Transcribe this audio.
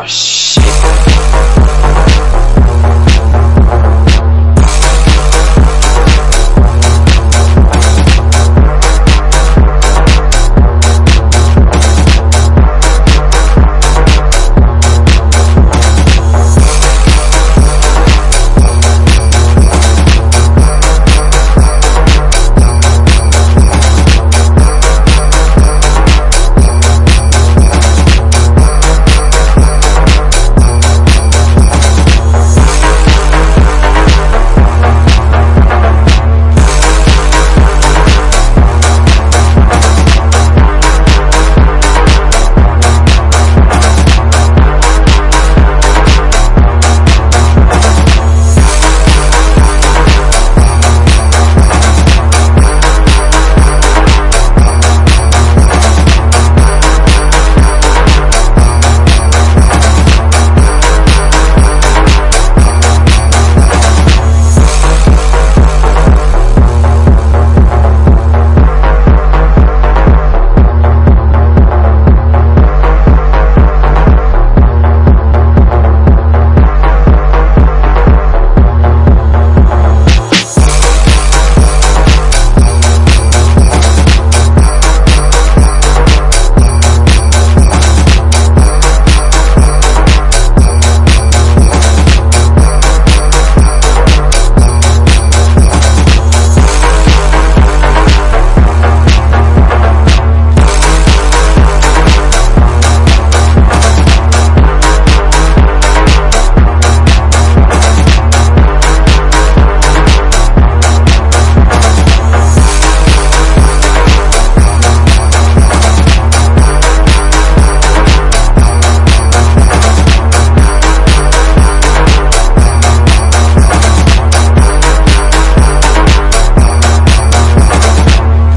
Oh, shit.